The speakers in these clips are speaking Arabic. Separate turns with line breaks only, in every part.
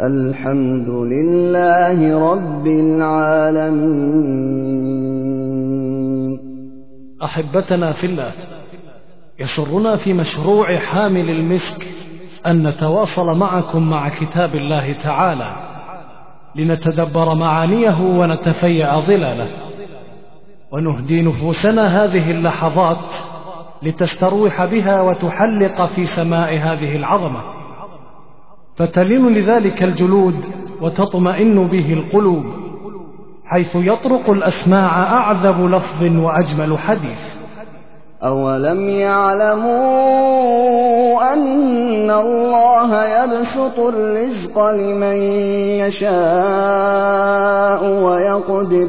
الحمد لله رب العالمين.
أحبتنا في الله يسرنا في مشروع حامل المسك أن نتواصل معكم مع كتاب الله تعالى لنتدبر معانيه ونتفيأ ظلاله. ونهدي نفوسنا هذه اللحظات لتستروح بها وتحلق في سماء هذه العظمة. فتلين لذلك الجلود وتطمئن به القلوب حيث يطرق الأسماع أعذب لفظ وأجمل حديث.
أولم يعلموا أن الله يبسط الرزق لمن يشاء ويقدر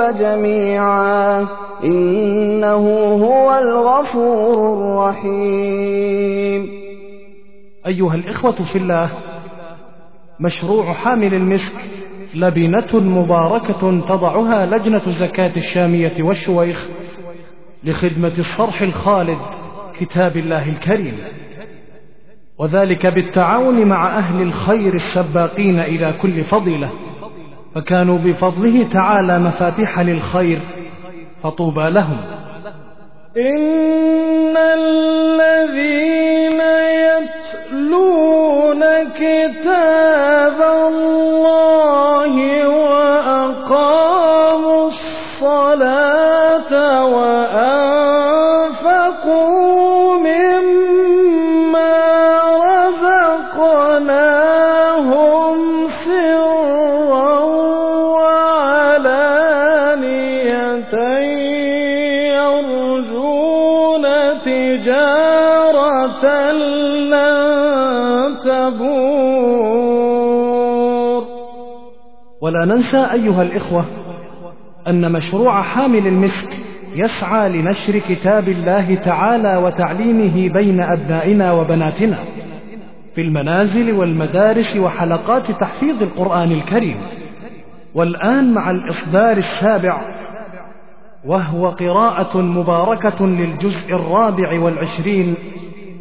الذنوب جميعا إنه هو الغفور الرحيم
أيها الإخوة في الله مشروع حامل المسك لبنة مباركة تضعها لجنة زكاة الشامية والشويخ لخدمة الصرح الخالد كتاب الله الكريم. وذلك بالتعاون مع أهل الخير السباقين إلى كل فضيلة. فكانوا بفضله تعالى مفاتيح للخير فطوبى لهم.
إن الذين يتلون كتاب تبور.
ولا ننسى أيها الإخوة أن مشروع حامل المسك يسعى لنشر كتاب الله تعالى وتعليمه بين أبنائنا وبناتنا في المنازل والمدارس وحلقات تحفيظ القرآن الكريم. والآن مع الإصدار السابع وهو قراءة مباركة للجزء الرابع والعشرين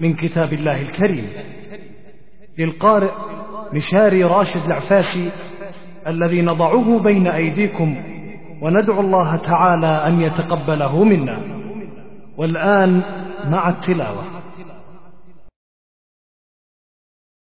من كتاب الله الكريم. للقارئ مشاري راشد العفاسي الذي نضعه بين أيديكم وندعو الله تعالى أن يتقبله منا. والآن مع التلاوة.